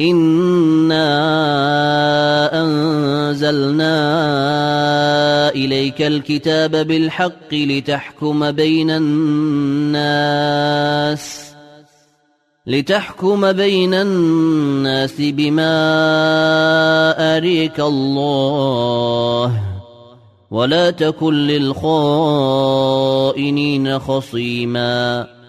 إنا أنزلنا إليك الكتاب بالحق لتحكم بين الناس لتحكم بين الناس بما أريك الله ولا تكن للخائنين خصيماً